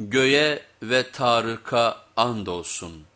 Göğe ve Tarık'a andolsun.